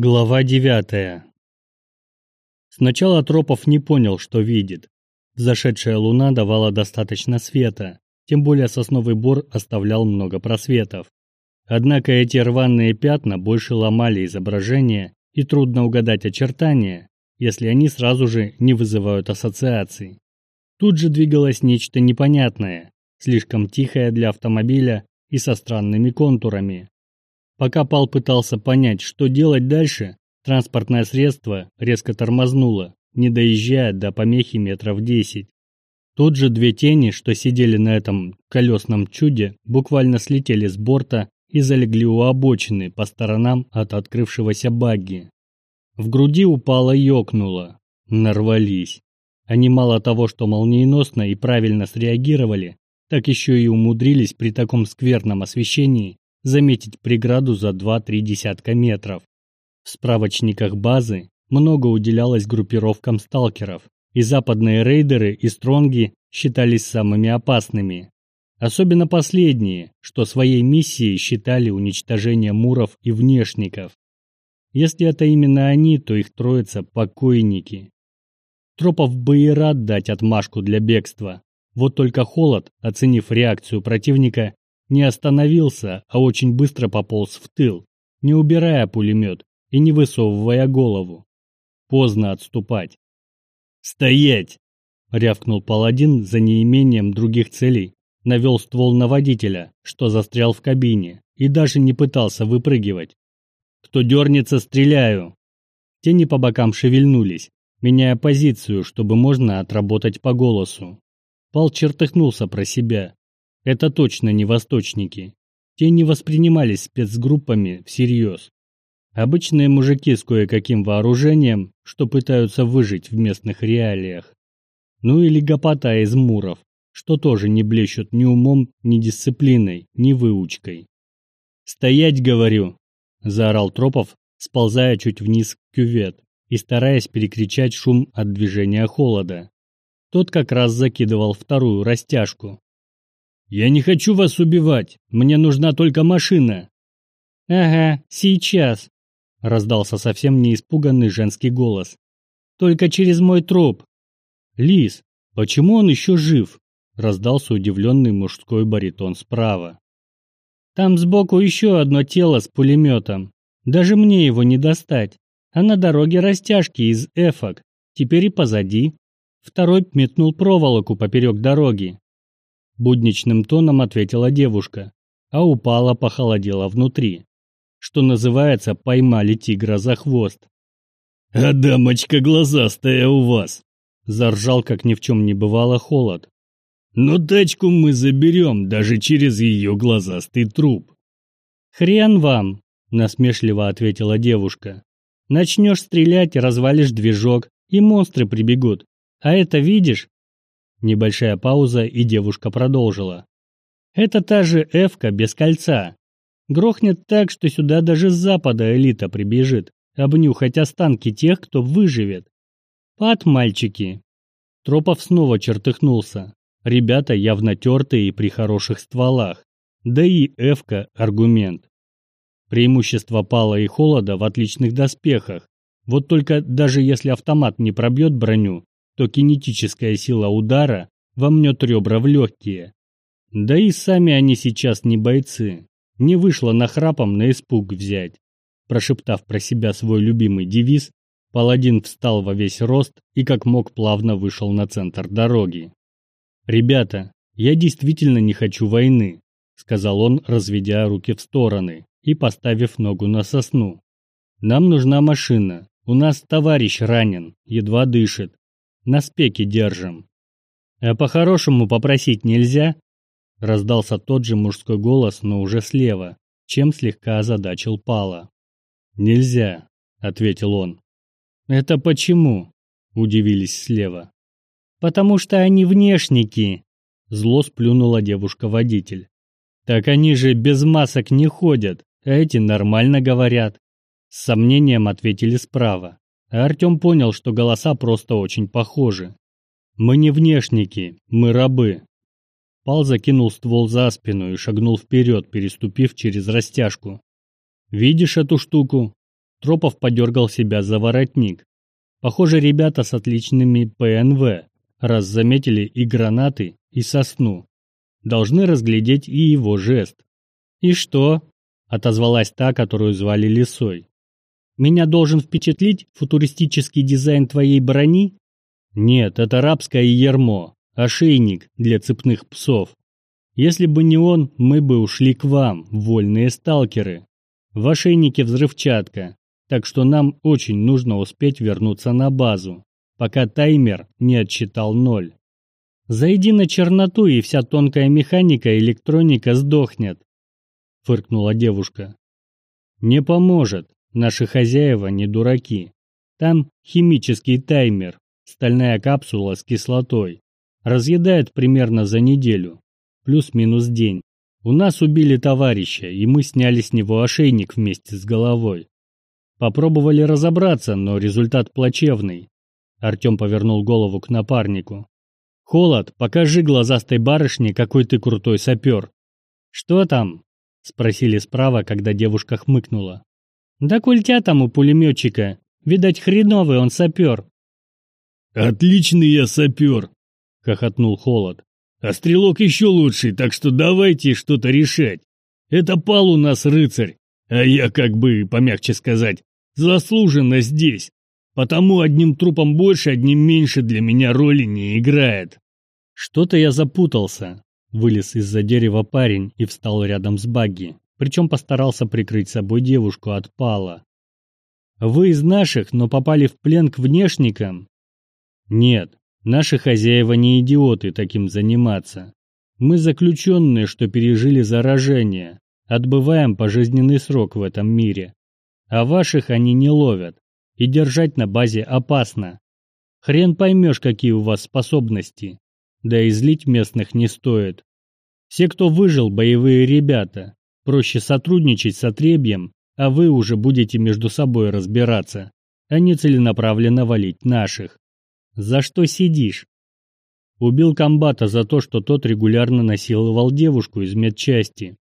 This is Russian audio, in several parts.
Глава девятая. Сначала Тропов не понял, что видит. Зашедшая луна давала достаточно света, тем более сосновый бор оставлял много просветов. Однако эти рваные пятна больше ломали изображение, и трудно угадать очертания, если они сразу же не вызывают ассоциаций. Тут же двигалось нечто непонятное, слишком тихое для автомобиля и со странными контурами. Пока Пал пытался понять, что делать дальше, транспортное средство резко тормознуло, не доезжая до помехи метров десять. Тут же две тени, что сидели на этом колесном чуде, буквально слетели с борта и залегли у обочины по сторонам от открывшегося багги. В груди упало ёкнуло. Нарвались. Они мало того, что молниеносно и правильно среагировали, так еще и умудрились при таком скверном освещении заметить преграду за 2-3 десятка метров. В справочниках базы много уделялось группировкам сталкеров, и западные рейдеры и стронги считались самыми опасными. Особенно последние, что своей миссией считали уничтожение муров и внешников. Если это именно они, то их троица – покойники. Тропов бы и рад дать отмашку для бегства. Вот только Холод, оценив реакцию противника, не остановился, а очень быстро пополз в тыл, не убирая пулемет и не высовывая голову. Поздно отступать. «Стоять!» — рявкнул паладин за неимением других целей, навел ствол на водителя, что застрял в кабине, и даже не пытался выпрыгивать. «Кто дернется, стреляю!» Тени по бокам шевельнулись, меняя позицию, чтобы можно отработать по голосу. Пал чертыхнулся про себя, это точно не восточники. Те не воспринимались спецгруппами всерьез. Обычные мужики с кое-каким вооружением, что пытаются выжить в местных реалиях. Ну или гопота из муров, что тоже не блещут ни умом, ни дисциплиной, ни выучкой. «Стоять, говорю!» – заорал Тропов, сползая чуть вниз к кювет и стараясь перекричать шум от движения холода. Тот как раз закидывал вторую растяжку. «Я не хочу вас убивать. Мне нужна только машина». «Ага, сейчас», — раздался совсем не испуганный женский голос. «Только через мой труп». «Лис, почему он еще жив?» — раздался удивленный мужской баритон справа. «Там сбоку еще одно тело с пулеметом. Даже мне его не достать. А на дороге растяжки из эфок. Теперь и позади». Второй метнул проволоку поперек дороги будничным тоном ответила девушка, а упала похолодела внутри. Что называется, поймали тигра за хвост. «А дамочка глазастая у вас!» Заржал, как ни в чем не бывало, холод. «Но тачку мы заберем даже через ее глазастый труп». «Хрен вам!» – насмешливо ответила девушка. «Начнешь стрелять, развалишь движок, и монстры прибегут. А это видишь? Небольшая пауза, и девушка продолжила. «Это та же Эвка без кольца. Грохнет так, что сюда даже с запада элита прибежит, обнюхать останки тех, кто выживет. Пад, мальчики!» Тропов снова чертыхнулся. Ребята явно тертые и при хороших стволах. Да и Эвка – аргумент. Преимущество пала и холода в отличных доспехах. Вот только даже если автомат не пробьет броню, то кинетическая сила удара вомнет ребра в легкие. Да и сами они сейчас не бойцы. Не вышло нахрапом на испуг взять. Прошептав про себя свой любимый девиз, паладин встал во весь рост и как мог плавно вышел на центр дороги. «Ребята, я действительно не хочу войны», — сказал он, разведя руки в стороны и поставив ногу на сосну. «Нам нужна машина. У нас товарищ ранен, едва дышит на спеке держим. А по-хорошему попросить нельзя? Раздался тот же мужской голос, но уже слева, чем слегка озадачил Пала. Нельзя, ответил он. Это почему? Удивились слева. Потому что они внешники. Зло сплюнула девушка-водитель. Так они же без масок не ходят, а эти нормально говорят. С сомнением ответили справа. А Артем понял, что голоса просто очень похожи. «Мы не внешники, мы рабы». Пал закинул ствол за спину и шагнул вперед, переступив через растяжку. «Видишь эту штуку?» Тропов подергал себя за воротник. Похоже, ребята с отличными ПНВ, раз заметили и гранаты, и сосну. Должны разглядеть и его жест. «И что?» – отозвалась та, которую звали Лисой. «Меня должен впечатлить футуристический дизайн твоей брони?» «Нет, это рабское ермо, ошейник для цепных псов. Если бы не он, мы бы ушли к вам, вольные сталкеры. В ошейнике взрывчатка, так что нам очень нужно успеть вернуться на базу, пока таймер не отсчитал ноль. Зайди на черноту, и вся тонкая механика и электроника сдохнет, фыркнула девушка. Не поможет, наши хозяева не дураки. Там химический таймер, стальная капсула с кислотой. Разъедает примерно за неделю, плюс-минус день. У нас убили товарища, и мы сняли с него ошейник вместе с головой. Попробовали разобраться, но результат плачевный. Артем повернул голову к напарнику. «Холод, покажи глазастой барышне, какой ты крутой сапер». «Что там?» – спросили справа, когда девушка хмыкнула. «Да культя там у пулеметчика. Видать, хреновый он сапер». «Отличный я сапер!» – хохотнул Холод. «А стрелок еще лучший, так что давайте что-то решать. Это пал у нас рыцарь, а я, как бы, помягче сказать, Заслуженно здесь. Потому одним трупом больше, одним меньше для меня роли не играет. Что-то я запутался. Вылез из-за дерева парень и встал рядом с Багги. Причем постарался прикрыть собой девушку от пала. Вы из наших, но попали в плен к внешникам? Нет, наши хозяева не идиоты таким заниматься. Мы заключенные, что пережили заражение. Отбываем пожизненный срок в этом мире а ваших они не ловят, и держать на базе опасно. Хрен поймешь, какие у вас способности, да и злить местных не стоит. Все, кто выжил, боевые ребята, проще сотрудничать с отребьем, а вы уже будете между собой разбираться, а не целенаправленно валить наших. За что сидишь? Убил комбата за то, что тот регулярно насиловал девушку из медчасти.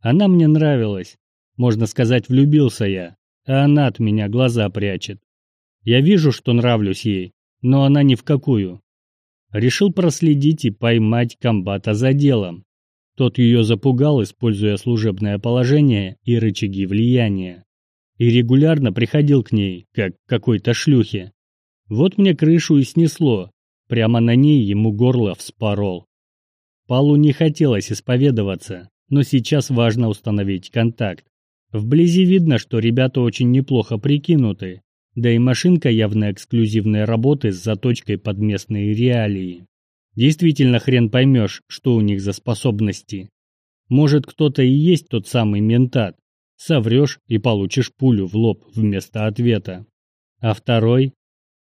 Она мне нравилась. Можно сказать, влюбился я а она от меня глаза прячет. Я вижу, что нравлюсь ей, но она ни в какую. Решил проследить и поймать комбата за делом. Тот ее запугал, используя служебное положение и рычаги влияния. И регулярно приходил к ней, как к какой-то шлюхе. Вот мне крышу и снесло, прямо на ней ему горло вспорол. Палу не хотелось исповедоваться, но сейчас важно установить контакт. Вблизи видно, что ребята очень неплохо прикинуты, да и машинка явно эксклюзивной работы с заточкой под местные реалии. Действительно хрен поймешь, что у них за способности. Может, кто-то и есть тот самый ментат. Соврешь и получишь пулю в лоб вместо ответа. А второй?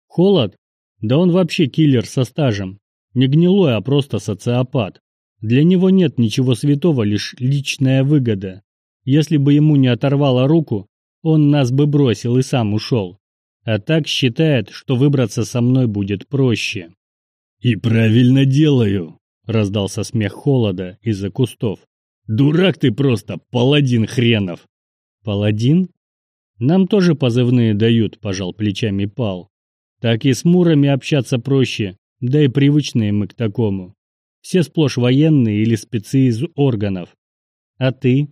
Холод? Да он вообще киллер со стажем. Не гнилой, а просто социопат. Для него нет ничего святого, лишь личная выгода. Если бы ему не оторвало руку, он нас бы бросил и сам ушел. А так считает, что выбраться со мной будет проще. «И правильно делаю», — раздался смех холода из-за кустов. «Дурак ты просто, паладин хренов!» «Паладин?» «Нам тоже позывные дают», — пожал плечами Пал. «Так и с мурами общаться проще, да и привычные мы к такому. Все сплошь военные или спецы из органов. А ты?»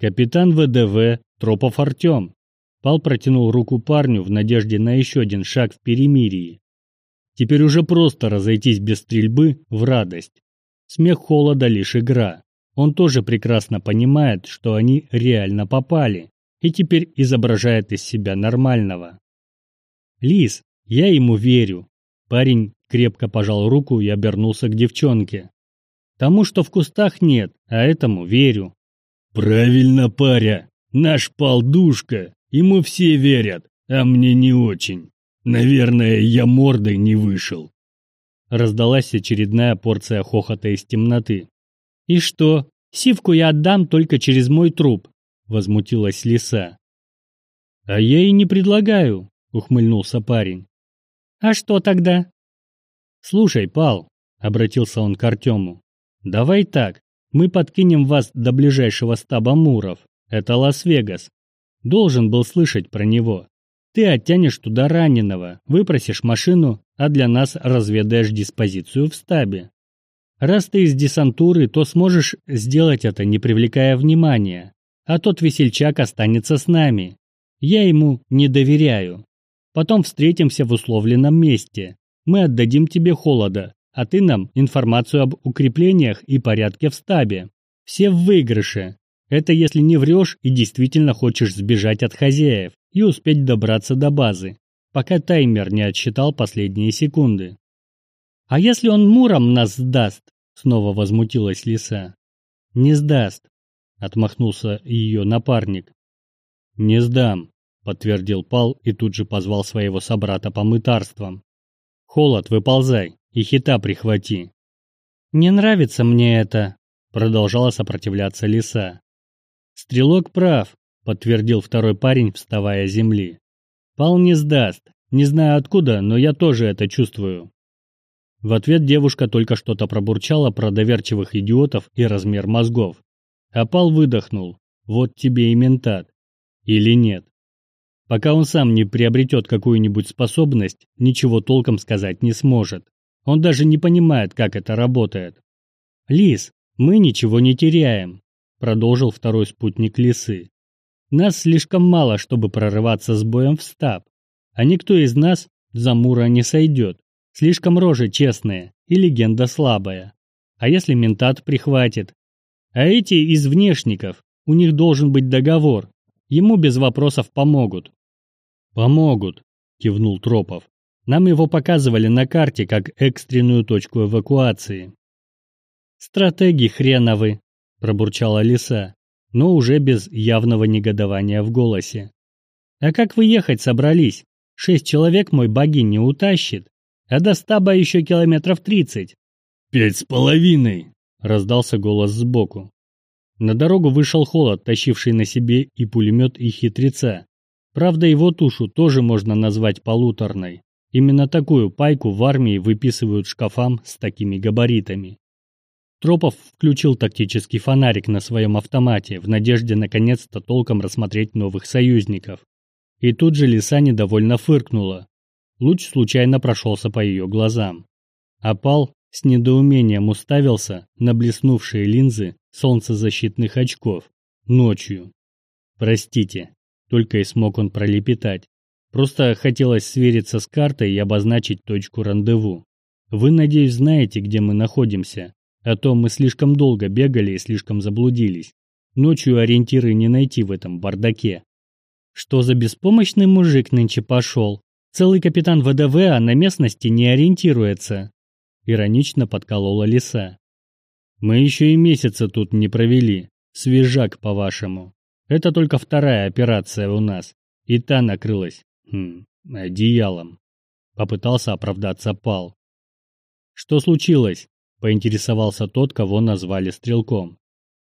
Капитан ВДВ Тропов Артем. Пал протянул руку парню в надежде на еще один шаг в перемирии. Теперь уже просто разойтись без стрельбы в радость. Смех холода лишь игра. Он тоже прекрасно понимает, что они реально попали, и теперь изображает из себя нормального. «Лис, я ему верю». Парень крепко пожал руку и обернулся к девчонке. «Тому, что в кустах нет, а этому верю. «Правильно, паря. Наш полдушка. Ему все верят, а мне не очень. Наверное, я мордой не вышел». Раздалась очередная порция хохота из темноты. «И что? Сивку я отдам только через мой труп», — возмутилась лиса. «А я и не предлагаю», — ухмыльнулся парень. «А что тогда?» «Слушай, Пал», — обратился он к Артему, — «давай так. Мы подкинем вас до ближайшего стаба муров. Это Лас-Вегас. Должен был слышать про него. Ты оттянешь туда раненого, выпросишь машину, а для нас разведаешь диспозицию в стабе. Раз ты из десантуры, то сможешь сделать это, не привлекая внимания. А тот весельчак останется с нами. Я ему не доверяю. Потом встретимся в условленном месте. Мы отдадим тебе холода, а ты нам информацию об укреплениях и порядке в стабе. Все в выигрыше. Это если не врешь и действительно хочешь сбежать от хозяев и успеть добраться до базы, пока таймер не отсчитал последние секунды. «А если он муром нас сдаст?» — снова возмутилась лиса. «Не сдаст», — отмахнулся ее напарник. «Не сдам», — подтвердил Пал и тут же позвал своего собрата по мытарствам. «Холод, выползай и хита прихвати». «Не нравится мне это», — продолжала сопротивляться лиса. «Стрелок прав», — подтвердил второй парень, вставая с земли. «Пал не сдаст. Не знаю откуда, но я тоже это чувствую». В ответ девушка только что-то пробурчала про доверчивых идиотов и размер мозгов. А Пал выдохнул. Вот тебе и ментат. Или нет. Пока он сам не приобретет какую-нибудь способность, ничего толком сказать не сможет. Он даже не понимает, как это работает. «Лис, мы ничего не теряем», — продолжил второй спутник лисы. «Нас слишком мало, чтобы прорываться с боем в стаб, а никто из нас за Мура не сойдет. Слишком рожи честные и легенда слабая. А если ментат прихватит? А эти из внешников, у них должен быть договор. Ему без вопросов помогут». «Помогут», — кивнул Тропов. «Нам его показывали на карте как экстренную точку эвакуации». «Стратеги хреновы», — пробурчала лиса, но уже без явного негодования в голосе. «А как вы ехать собрались? Шесть человек мой богинь не утащит, а до стаба еще километров тридцать». «Пять с половиной», — раздался голос сбоку. На дорогу вышел холод, тащивший на себе и пулемет, и хитреца. Правда, его тушу тоже можно назвать полуторной. Именно такую пайку в армии выписывают шкафам с такими габаритами. Тропов включил тактический фонарик на своем автомате в надежде наконец-то толком рассмотреть новых союзников. И тут же лиса недовольно фыркнула. Луч случайно прошелся по ее глазам. Опал с недоумением уставился на блеснувшие линзы солнцезащитных очков ночью. «Простите», — только и смог он пролепетать. «Просто хотелось свериться с картой и обозначить точку рандеву. Вы, надеюсь, знаете, где мы находимся?» А то мы слишком долго бегали и слишком заблудились. Ночью ориентиры не найти в этом бардаке. Что за беспомощный мужик нынче пошел? Целый капитан ВДВ, а на местности не ориентируется. Иронично подколола лиса. Мы еще и месяца тут не провели. Свежак, по-вашему. Это только вторая операция у нас. И та накрылась. Хм, одеялом. Попытался оправдаться Пал. Что случилось? Поинтересовался тот, кого назвали стрелком.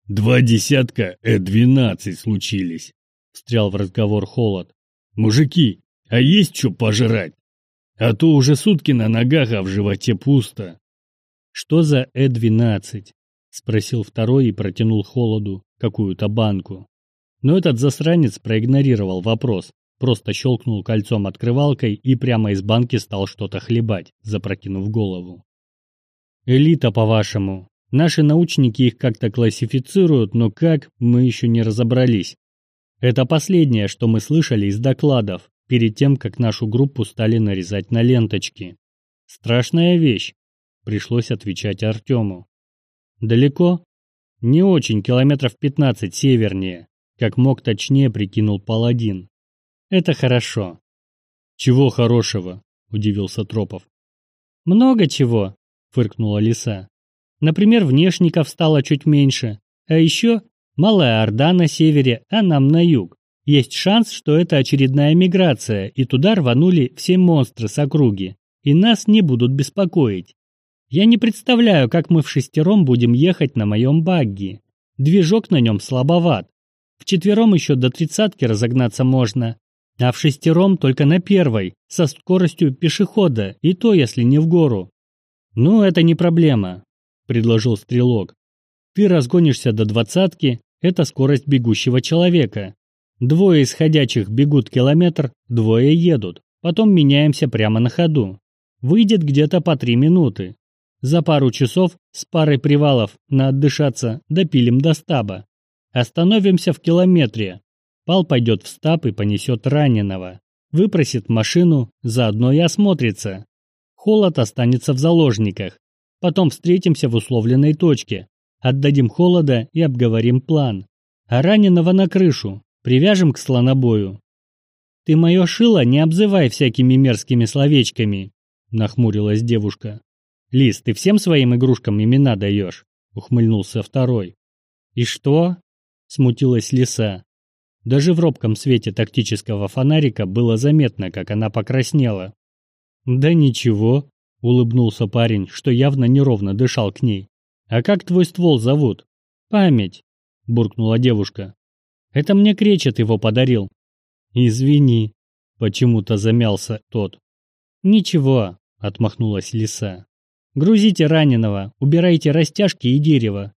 «Два десятка Э-12 случились», — встрял в разговор Холод. «Мужики, а есть что пожрать? А то уже сутки на ногах, а в животе пусто». «Что за Э-12?» — спросил второй и протянул Холоду какую-то банку. Но этот засранец проигнорировал вопрос, просто щелкнул кольцом открывалкой и прямо из банки стал что-то хлебать, запрокинув голову. Элита, по-вашему. Наши научники их как-то классифицируют, но как, мы еще не разобрались. Это последнее, что мы слышали из докладов, перед тем, как нашу группу стали нарезать на ленточки. Страшная вещь, пришлось отвечать Артему. Далеко? Не очень, километров 15 севернее, как мог точнее прикинул Паладин. Это хорошо. Чего хорошего? Удивился Тропов. Много чего, фыркнула лиса. Например, внешников стало чуть меньше. А еще Малая Орда на севере, а нам на юг. Есть шанс, что это очередная миграция, и туда рванули все монстры с округи, и нас не будут беспокоить. Я не представляю, как мы в шестером будем ехать на моем багги. Движок на нем слабоват. В четвером еще до тридцатки разогнаться можно, а в шестером только на первой, со скоростью пешехода, и то, если не в гору. «Ну, это не проблема», — предложил Стрелок. «Ты разгонишься до двадцатки, это скорость бегущего человека. Двое исходящих бегут километр, двое едут. Потом меняемся прямо на ходу. Выйдет где-то по три минуты. За пару часов с парой привалов на отдышаться допилим до стаба. Остановимся в километре. Пал пойдет в стаб и понесет раненого. Выпросит машину, заодно и осмотрится. Холод останется в заложниках. Потом встретимся в условленной точке. Отдадим холода и обговорим план. А раненого на крышу. Привяжем к слонобою. Ты мое шило не обзывай всякими мерзкими словечками, нахмурилась девушка. Лис, ты всем своим игрушкам имена даешь? ухмыльнулся второй. И что? смутилась лиса. Даже в робком свете тактического фонарика было заметно, как она покраснела. Да ничего, улыбнулся парень, что явно неровно дышал к ней. А как твой ствол зовут? Память, буркнула девушка. Это мне кречет его подарил. Извини, почему-то замялся тот. Ничего, отмахнулась лиса. Грузите раненого, убирайте растяжки и дерево.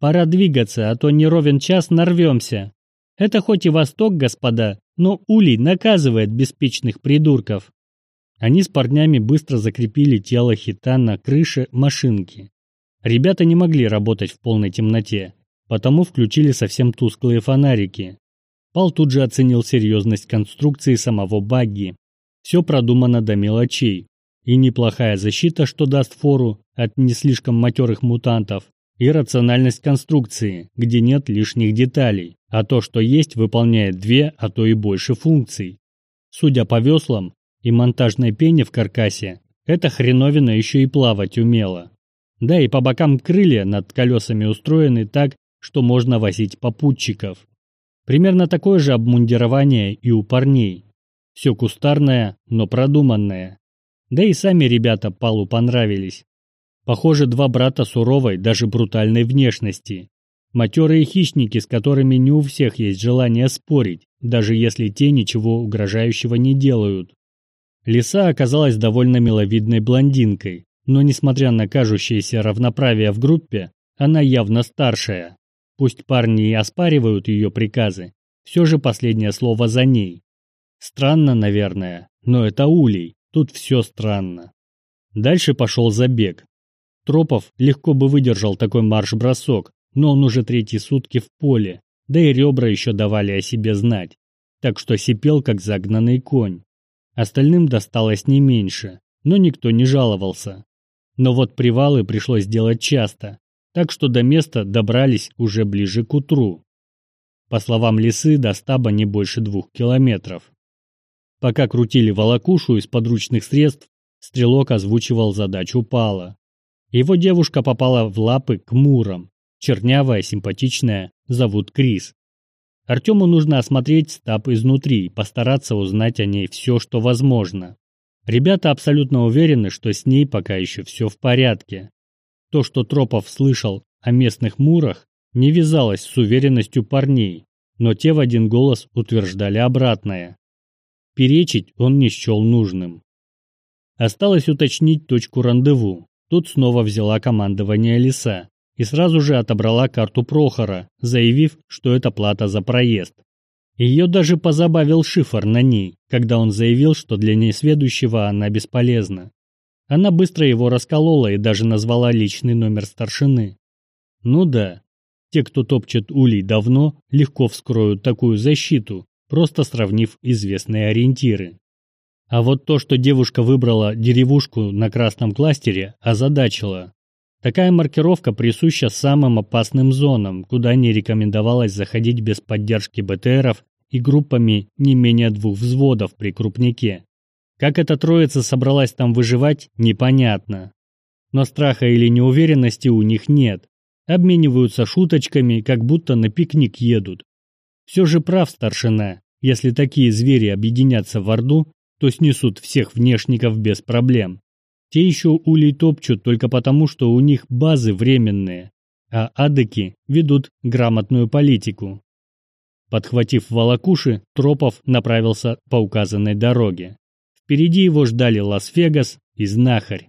Пора двигаться, а то не ровен час нарвемся. Это хоть и Восток, господа, но Улей наказывает беспечных придурков. Они с парнями быстро закрепили тело хита на крыше машинки. Ребята не могли работать в полной темноте, потому включили совсем тусклые фонарики. Пал тут же оценил серьезность конструкции самого багги. Все продумано до мелочей, и неплохая защита, что даст фору от не слишком матерых мутантов, и рациональность конструкции, где нет лишних деталей, а то, что есть, выполняет две, а то и больше функций. Судя по веслам и монтажной пене в каркасе, эта хреновина еще и плавать умела. Да и по бокам крылья над колесами устроены так, что можно возить попутчиков. Примерно такое же обмундирование и у парней. Все кустарное, но продуманное. Да и сами ребята Палу понравились. Похоже, два брата суровой, даже брутальной внешности. Матерые хищники, с которыми не у всех есть желание спорить, даже если те ничего угрожающего не делают. Лиса оказалась довольно миловидной блондинкой, но несмотря на кажущееся равноправие в группе, она явно старшая. Пусть парни и оспаривают ее приказы, все же последнее слово за ней. Странно, наверное, но это улей, тут все странно. Дальше пошел забег. Тропов легко бы выдержал такой марш-бросок, но он уже третьи сутки в поле, да и ребра еще давали о себе знать, так что сипел, как загнанный конь. Остальным досталось не меньше, но никто не жаловался. Но вот привалы пришлось делать часто, так что до места добрались уже ближе к утру. По словам лисы, до стаба не больше двух километров. Пока крутили волокушу из подручных средств, стрелок озвучивал задачу Пала. Его девушка попала в лапы к мурам. Чернявая, симпатичная, зовут Крис. Артему нужно осмотреть стаб изнутри и постараться узнать о ней все, что возможно. Ребята абсолютно уверены, что с ней пока еще все в порядке. То, что Тропов слышал о местных мурах, не вязалось с уверенностью парней, но те в один голос утверждали обратное. Перечить он не счел нужным. Осталось уточнить точку рандеву. Тут снова взяла командование леса и сразу же отобрала карту Прохора, заявив, что это плата за проезд. Ее даже позабавил шифр на ней, когда он заявил, что для несведущего она бесполезна. Она быстро его расколола и даже назвала личный номер старшины. Ну да, те, кто топчет улей давно, легко вскроют такую защиту, просто сравнив известные ориентиры. А вот то, что девушка выбрала деревушку на красном кластере, озадачило. Такая маркировка присуща самым опасным зонам, куда не рекомендовалось заходить без поддержки БТРов и группами не менее двух взводов при крупнике. Как эта троица собралась там выживать, непонятно. Но страха или неуверенности у них нет. Обмениваются шуточками, как будто на пикник едут. Все же прав старшина. Если такие звери объединятся в Орду, то снесут всех внешников без проблем. Те еще улей топчут только потому, что у них базы временные, а адыки ведут грамотную политику. Подхватив волокуши, Тропов направился по указанной дороге. Впереди его ждали Лас-Вегас и Знахарь.